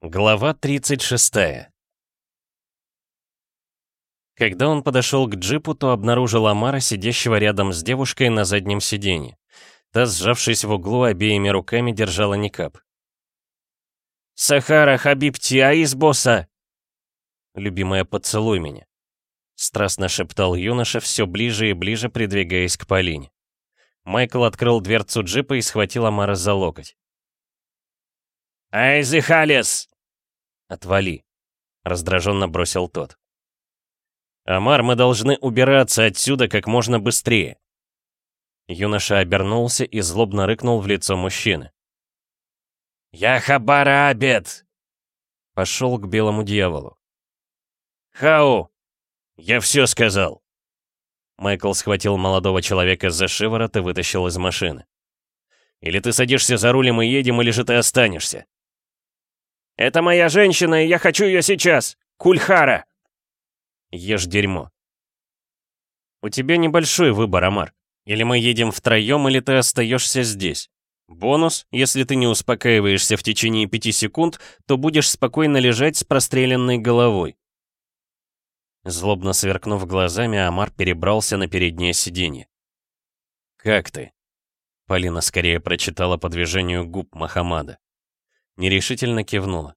Глава 36 Когда он подошел к джипу, то обнаружил Амара, сидящего рядом с девушкой на заднем сиденье. Та, сжавшись в углу, обеими руками держала никап. «Сахара, Хабибти, аиз босса!» «Любимая, поцелуй меня!» Страстно шептал юноша, все ближе и ближе придвигаясь к Полине. Майкл открыл дверцу джипа и схватил Амара за локоть. «Айзи Халес!» «Отвали!» — раздраженно бросил тот. «Амар, мы должны убираться отсюда как можно быстрее!» Юноша обернулся и злобно рыкнул в лицо мужчины. «Я Хабара Абед!» Пошел к белому дьяволу. «Хау! Я все сказал!» Майкл схватил молодого человека за шиворот и вытащил из машины. «Или ты садишься за рулем и едем, или же ты останешься!» «Это моя женщина, и я хочу ее сейчас! Кульхара!» «Ешь дерьмо!» «У тебя небольшой выбор, Амар. Или мы едем втроем, или ты остаешься здесь. Бонус, если ты не успокаиваешься в течение пяти секунд, то будешь спокойно лежать с простреленной головой». Злобно сверкнув глазами, Амар перебрался на переднее сиденье. «Как ты?» Полина скорее прочитала по движению губ Махамада. Нерешительно кивнула.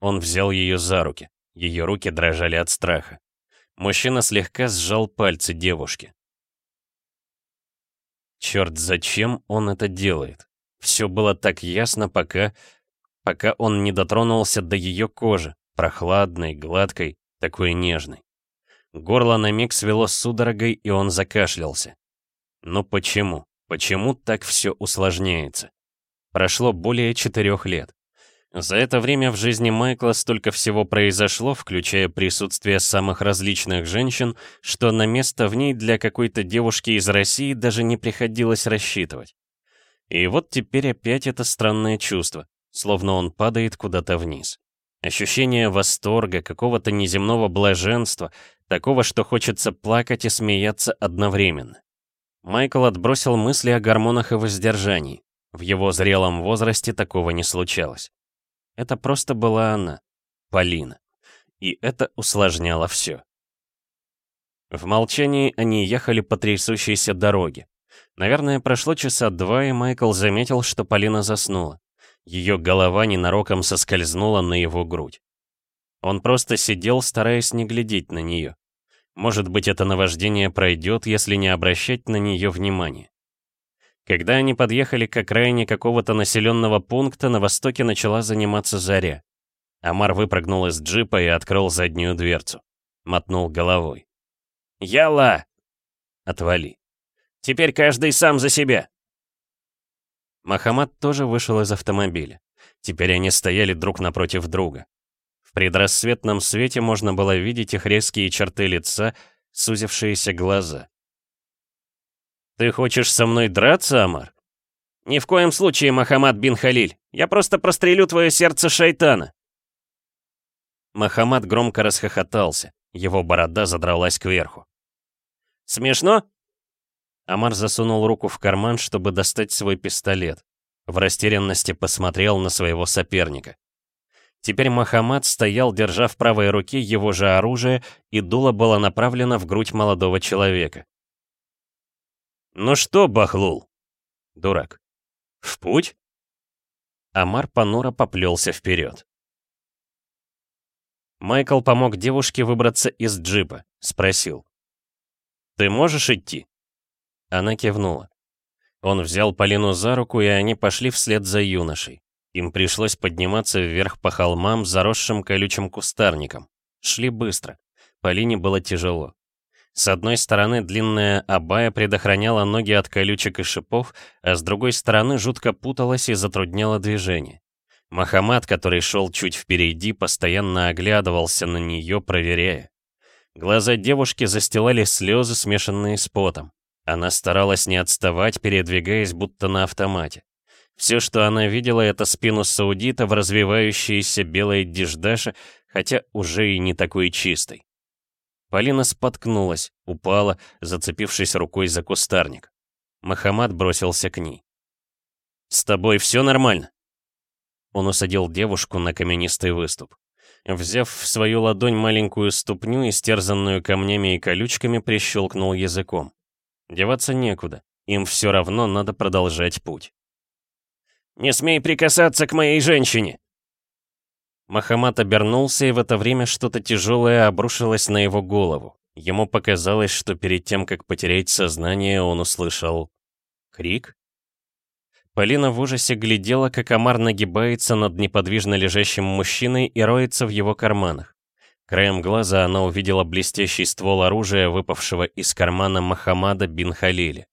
Он взял ее за руки. Ее руки дрожали от страха. Мужчина слегка сжал пальцы девушки. Черт, зачем он это делает? Все было так ясно, пока... Пока он не дотронулся до ее кожи, прохладной, гладкой, такой нежной. Горло на миг свело судорогой, и он закашлялся. Но почему? Почему так все усложняется? Прошло более четырех лет. За это время в жизни Майкла столько всего произошло, включая присутствие самых различных женщин, что на место в ней для какой-то девушки из России даже не приходилось рассчитывать. И вот теперь опять это странное чувство, словно он падает куда-то вниз. Ощущение восторга, какого-то неземного блаженства, такого, что хочется плакать и смеяться одновременно. Майкл отбросил мысли о гормонах и воздержании. В его зрелом возрасте такого не случалось. Это просто была она, Полина. И это усложняло все. В молчании они ехали по трясущейся дороге. Наверное, прошло часа два, и Майкл заметил, что Полина заснула. Ее голова ненароком соскользнула на его грудь. Он просто сидел, стараясь не глядеть на нее. Может быть, это наваждение пройдет, если не обращать на нее внимания. Когда они подъехали к окраине какого-то населенного пункта, на востоке начала заниматься заря. Амар выпрыгнул из джипа и открыл заднюю дверцу. Мотнул головой. «Яла!» «Отвали». «Теперь каждый сам за себя!» Махамад тоже вышел из автомобиля. Теперь они стояли друг напротив друга. В предрассветном свете можно было видеть их резкие черты лица, сузившиеся глаза. «Ты хочешь со мной драться, Амар?» «Ни в коем случае, Махамад бин Халиль. Я просто прострелю твое сердце шайтана». Махамад громко расхохотался. Его борода задралась кверху. «Смешно?» Амар засунул руку в карман, чтобы достать свой пистолет. В растерянности посмотрел на своего соперника. Теперь Махамад стоял, держа в правой руке его же оружие, и дуло было направлено в грудь молодого человека. «Ну что, Бахлул?» «Дурак». «В путь?» Амар понуро поплелся вперед. Майкл помог девушке выбраться из джипа, спросил. «Ты можешь идти?» Она кивнула. Он взял Полину за руку, и они пошли вслед за юношей. Им пришлось подниматься вверх по холмам, заросшим колючим кустарником. Шли быстро. Полине было тяжело. С одной стороны длинная абая предохраняла ноги от колючек и шипов, а с другой стороны жутко путалась и затрудняла движение. Махамад, который шел чуть впереди, постоянно оглядывался на нее, проверяя. Глаза девушки застилали слезы, смешанные с потом. Она старалась не отставать, передвигаясь будто на автомате. Все, что она видела, это спину саудита в развивающейся белой диждаше, хотя уже и не такой чистой. Полина споткнулась, упала, зацепившись рукой за кустарник. Махамад бросился к ней. «С тобой все нормально?» Он усадил девушку на каменистый выступ. Взяв в свою ладонь маленькую ступню, истерзанную камнями и колючками, прищелкнул языком. Деваться некуда, им все равно надо продолжать путь. «Не смей прикасаться к моей женщине!» Махамад обернулся, и в это время что-то тяжелое обрушилось на его голову. Ему показалось, что перед тем, как потерять сознание, он услышал крик. Полина в ужасе глядела, как Амар нагибается над неподвижно лежащим мужчиной и роется в его карманах. Краем глаза она увидела блестящий ствол оружия, выпавшего из кармана Махамада бин Халили.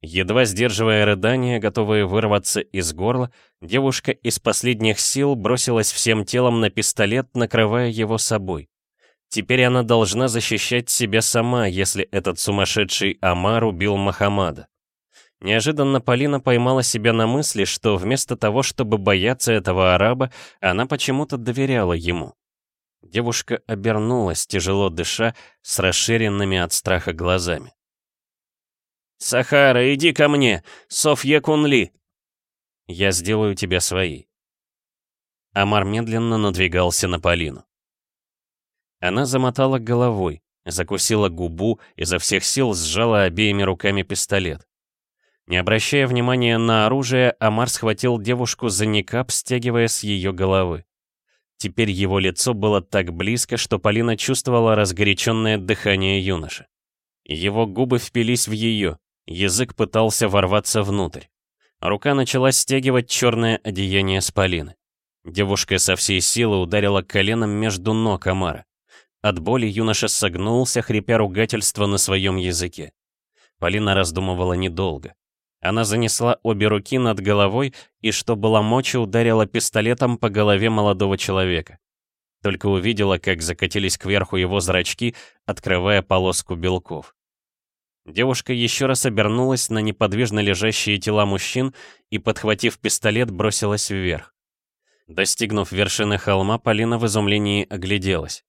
Едва сдерживая рыдания, готовые вырваться из горла, девушка из последних сил бросилась всем телом на пистолет, накрывая его собой. Теперь она должна защищать себя сама, если этот сумасшедший Амар убил Махамада. Неожиданно Полина поймала себя на мысли, что вместо того, чтобы бояться этого араба, она почему-то доверяла ему. Девушка обернулась, тяжело дыша, с расширенными от страха глазами. «Сахара, иди ко мне! Софья Кунли!» «Я сделаю тебя своей». Амар медленно надвигался на Полину. Она замотала головой, закусила губу, изо всех сил сжала обеими руками пистолет. Не обращая внимания на оружие, Амар схватил девушку за никап, стягивая с ее головы. Теперь его лицо было так близко, что Полина чувствовала разгоряченное дыхание юноши. Его губы впились в ее, язык пытался ворваться внутрь. Рука начала стягивать черное одеяние с Полины. Девушка со всей силы ударила коленом между ног Амара. От боли юноша согнулся, хрипя ругательство на своем языке. Полина раздумывала недолго. Она занесла обе руки над головой и, что было мочи, ударила пистолетом по голове молодого человека. Только увидела, как закатились кверху его зрачки, открывая полоску белков. Девушка еще раз обернулась на неподвижно лежащие тела мужчин и, подхватив пистолет, бросилась вверх. Достигнув вершины холма, Полина в изумлении огляделась.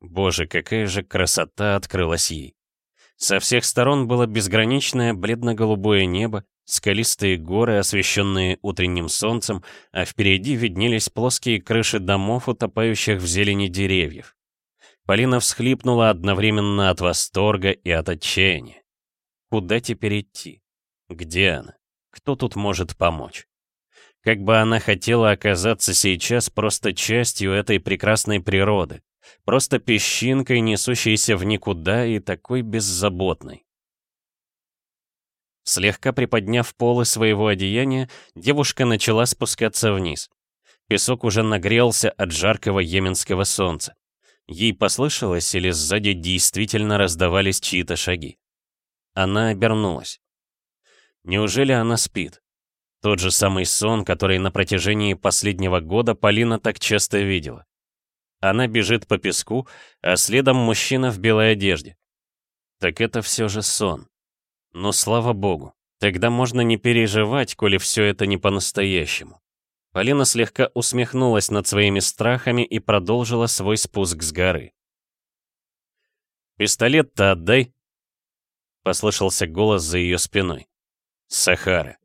Боже, какая же красота открылась ей. Со всех сторон было безграничное бледно-голубое небо, скалистые горы, освещенные утренним солнцем, а впереди виднелись плоские крыши домов, утопающих в зелени деревьев. Полина всхлипнула одновременно от восторга и от отчаяния. Куда теперь идти? Где она? Кто тут может помочь? Как бы она хотела оказаться сейчас просто частью этой прекрасной природы, Просто песчинкой, несущейся в никуда и такой беззаботной. Слегка приподняв полы своего одеяния, девушка начала спускаться вниз. Песок уже нагрелся от жаркого йеменского солнца. Ей послышалось, или сзади действительно раздавались чьи-то шаги. Она обернулась. Неужели она спит? Тот же самый сон, который на протяжении последнего года Полина так часто видела. Она бежит по песку, а следом мужчина в белой одежде. Так это все же сон. Но слава богу, тогда можно не переживать, коли все это не по-настоящему. Полина слегка усмехнулась над своими страхами и продолжила свой спуск с горы. «Пистолет-то отдай!» Послышался голос за ее спиной. «Сахара!»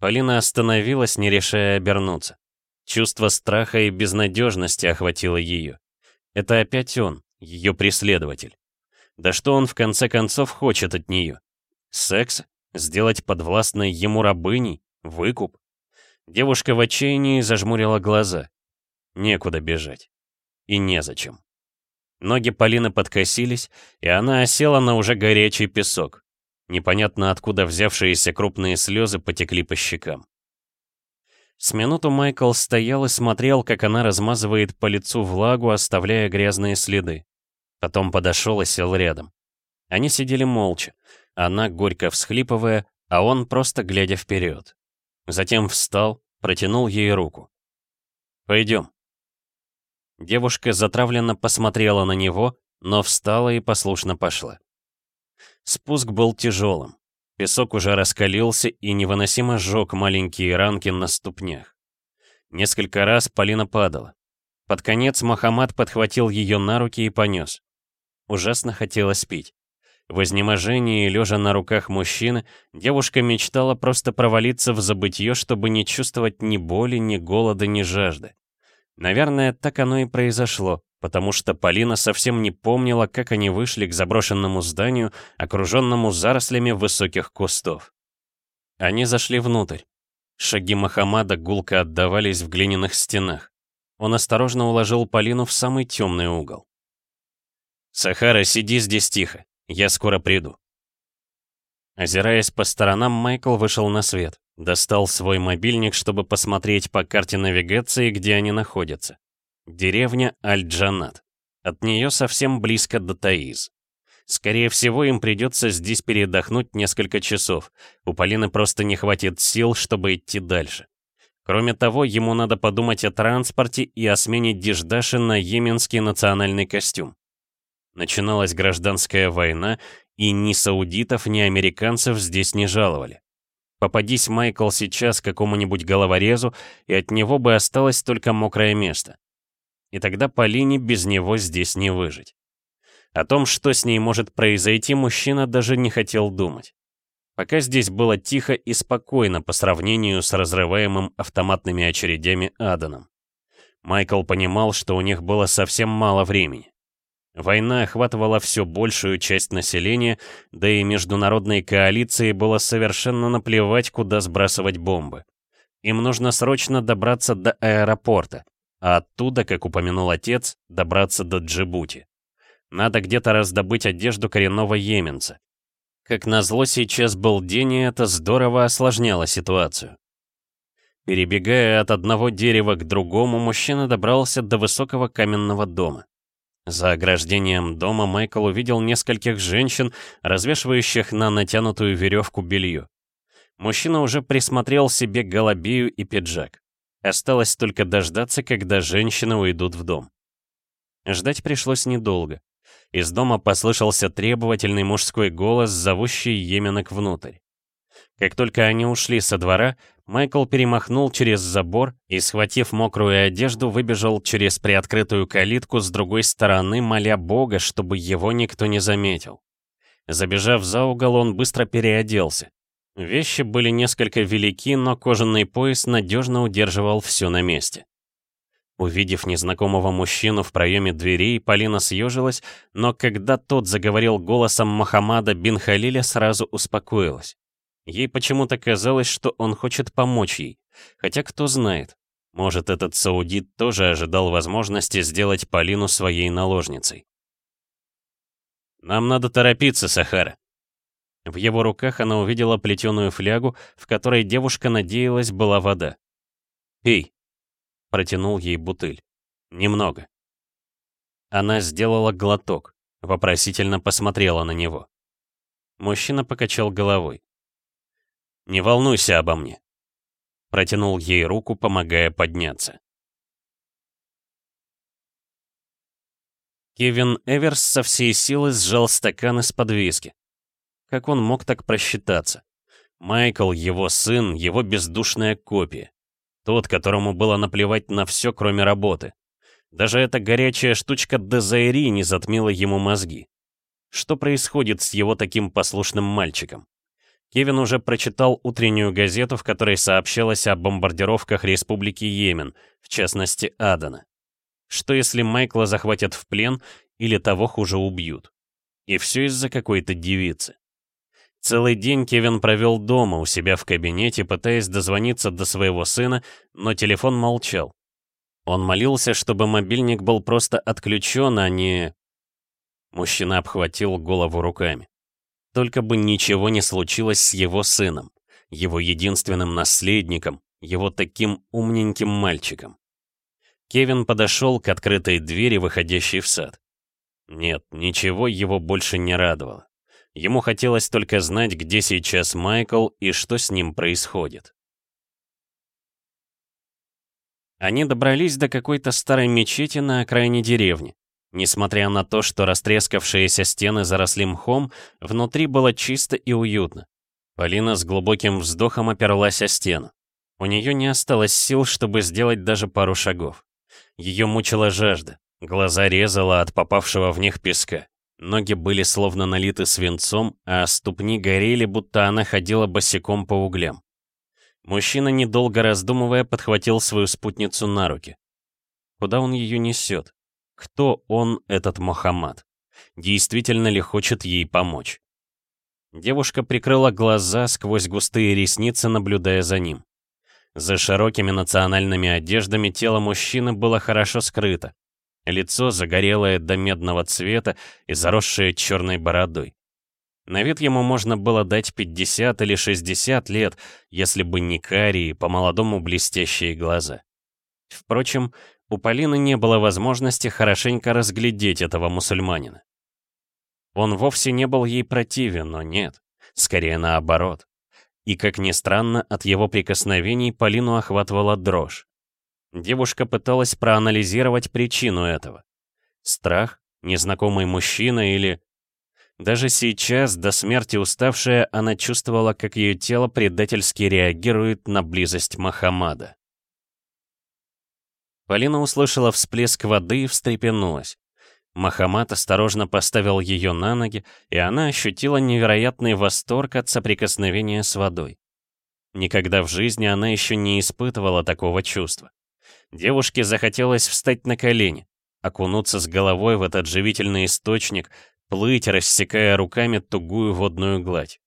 Полина остановилась, не решая обернуться. Чувство страха и безнадежности охватило ее. Это опять он, ее преследователь. Да что он в конце концов хочет от нее? Секс? Сделать подвластной ему рабыней? Выкуп? Девушка в отчаянии зажмурила глаза. Некуда бежать. И незачем. Ноги Полины подкосились, и она осела на уже горячий песок. Непонятно откуда взявшиеся крупные слезы потекли по щекам. С минуту Майкл стоял и смотрел, как она размазывает по лицу влагу, оставляя грязные следы. Потом подошел и сел рядом. Они сидели молча, она горько всхлипывая, а он просто глядя вперед. Затем встал, протянул ей руку. «Пойдем». Девушка затравленно посмотрела на него, но встала и послушно пошла. Спуск был тяжелым. Песок уже раскалился и невыносимо сжег маленькие ранки на ступнях. Несколько раз Полина падала. Под конец Махамад подхватил ее на руки и понес. Ужасно хотелось пить. В изнеможении, лежа на руках мужчины, девушка мечтала просто провалиться в забытье, чтобы не чувствовать ни боли, ни голода, ни жажды. Наверное, так оно и произошло, потому что Полина совсем не помнила, как они вышли к заброшенному зданию, окруженному зарослями высоких кустов. Они зашли внутрь. Шаги Махамада гулко отдавались в глиняных стенах. Он осторожно уложил Полину в самый темный угол. «Сахара, сиди здесь тихо. Я скоро приду». Озираясь по сторонам, Майкл вышел на свет. Достал свой мобильник, чтобы посмотреть по карте навигации, где они находятся. Деревня Аль-Джанат. От нее совсем близко до Таиз. Скорее всего, им придется здесь передохнуть несколько часов. У Полины просто не хватит сил, чтобы идти дальше. Кроме того, ему надо подумать о транспорте и о смене Диждаши на йеменский национальный костюм. Начиналась гражданская война, и ни саудитов, ни американцев здесь не жаловали. Попадись Майкл сейчас какому-нибудь головорезу, и от него бы осталось только мокрое место. И тогда Полине без него здесь не выжить. О том, что с ней может произойти, мужчина даже не хотел думать. Пока здесь было тихо и спокойно по сравнению с разрываемым автоматными очередями Аданом. Майкл понимал, что у них было совсем мало времени. Война охватывала все большую часть населения, да и международной коалиции было совершенно наплевать, куда сбрасывать бомбы. Им нужно срочно добраться до аэропорта, а оттуда, как упомянул отец, добраться до Джибути. Надо где-то раздобыть одежду коренного йеменца. Как назло, сейчас был день, и это здорово осложняло ситуацию. Перебегая от одного дерева к другому, мужчина добрался до высокого каменного дома. За ограждением дома Майкл увидел нескольких женщин, развешивающих на натянутую веревку белье. Мужчина уже присмотрел себе голубею и пиджак. Осталось только дождаться, когда женщины уйдут в дом. Ждать пришлось недолго. Из дома послышался требовательный мужской голос, зовущий Еменок внутрь. Как только они ушли со двора, Майкл перемахнул через забор и, схватив мокрую одежду, выбежал через приоткрытую калитку с другой стороны, моля Бога, чтобы его никто не заметил. Забежав за угол, он быстро переоделся. Вещи были несколько велики, но кожаный пояс надежно удерживал все на месте. Увидев незнакомого мужчину в проеме дверей, Полина съежилась, но когда тот заговорил голосом Мухаммада бин Халиля, сразу успокоилась. Ей почему-то казалось, что он хочет помочь ей. Хотя кто знает, может, этот саудит тоже ожидал возможности сделать Полину своей наложницей. «Нам надо торопиться, Сахара». В его руках она увидела плетеную флягу, в которой девушка надеялась была вода. «Пей», — протянул ей бутыль. «Немного». Она сделала глоток, вопросительно посмотрела на него. Мужчина покачал головой. Не волнуйся обо мне. Протянул ей руку, помогая подняться. Кевин Эверс со всей силы сжал стакан из-под виски. Как он мог так просчитаться? Майкл, его сын, его бездушная копия. Тот, которому было наплевать на все, кроме работы. Даже эта горячая штучка Дезайри не затмила ему мозги. Что происходит с его таким послушным мальчиком? Кевин уже прочитал утреннюю газету, в которой сообщалось о бомбардировках Республики Йемен, в частности Адана. Что если Майкла захватят в плен или того хуже убьют? И все из-за какой-то девицы. Целый день Кевин провел дома у себя в кабинете, пытаясь дозвониться до своего сына, но телефон молчал. Он молился, чтобы мобильник был просто отключен, а не... Мужчина обхватил голову руками. Только бы ничего не случилось с его сыном, его единственным наследником, его таким умненьким мальчиком. Кевин подошел к открытой двери, выходящей в сад. Нет, ничего его больше не радовало. Ему хотелось только знать, где сейчас Майкл и что с ним происходит. Они добрались до какой-то старой мечети на окраине деревни. Несмотря на то, что растрескавшиеся стены заросли мхом, внутри было чисто и уютно. Полина с глубоким вздохом оперлась о стену. У нее не осталось сил, чтобы сделать даже пару шагов. Ее мучила жажда, глаза резала от попавшего в них песка. Ноги были словно налиты свинцом, а ступни горели, будто она ходила босиком по углям. Мужчина, недолго раздумывая, подхватил свою спутницу на руки. Куда он ее несет? Кто он, этот Мохаммад? Действительно ли хочет ей помочь? Девушка прикрыла глаза сквозь густые ресницы, наблюдая за ним. За широкими национальными одеждами тело мужчины было хорошо скрыто. Лицо загорелое до медного цвета и заросшее черной бородой. На вид ему можно было дать 50 или 60 лет, если бы не карие, по-молодому блестящие глаза. Впрочем, у Полины не было возможности хорошенько разглядеть этого мусульманина. Он вовсе не был ей противен, но нет, скорее наоборот. И, как ни странно, от его прикосновений Полину охватывала дрожь. Девушка пыталась проанализировать причину этого. Страх, незнакомый мужчина или... Даже сейчас, до смерти уставшая, она чувствовала, как ее тело предательски реагирует на близость Махамада. Полина услышала всплеск воды и встрепенулась. Махамад осторожно поставил ее на ноги, и она ощутила невероятный восторг от соприкосновения с водой. Никогда в жизни она еще не испытывала такого чувства. Девушке захотелось встать на колени, окунуться с головой в этот живительный источник, плыть, рассекая руками тугую водную гладь.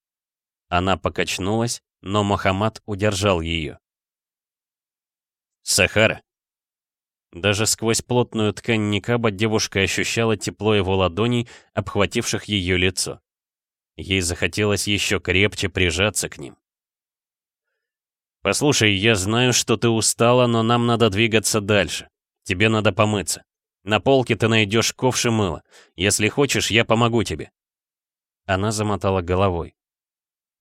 Она покачнулась, но Мухаммад удержал ее. «Сахара!» Даже сквозь плотную ткань никаба девушка ощущала тепло его ладоней, обхвативших ее лицо. Ей захотелось еще крепче прижаться к ним. «Послушай, я знаю, что ты устала, но нам надо двигаться дальше. Тебе надо помыться. На полке ты найдешь ковш и мыло. Если хочешь, я помогу тебе». Она замотала головой.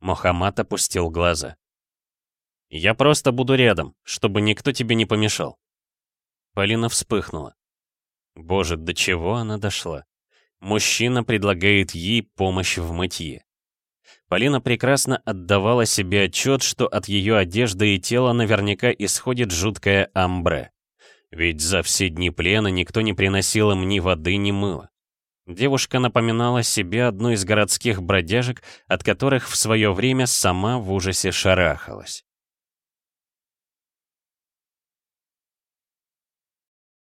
Мохаммад опустил глаза. «Я просто буду рядом, чтобы никто тебе не помешал». Полина вспыхнула. Боже, до чего она дошла? Мужчина предлагает ей помощь в мытье. Полина прекрасно отдавала себе отчет, что от ее одежды и тела наверняка исходит жуткое амбре. Ведь за все дни плена никто не приносил им ни воды, ни мыла. Девушка напоминала себе одну из городских бродяжек, от которых в свое время сама в ужасе шарахалась.